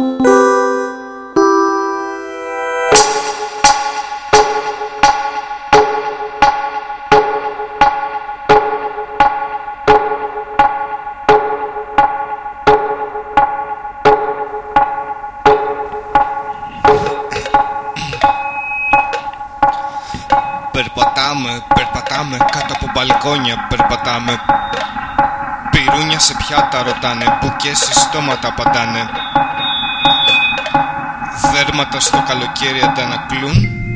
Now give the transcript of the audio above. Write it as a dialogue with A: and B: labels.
A: Περπατάμε, περπατάμε κάτω από παλικόνια, περπατάμε. Πυρούνια σε πιάτα ρωτάνε, μπουκές σε στόματα πατάνε Δέρματα στο καλοκαίρι αντανακλούν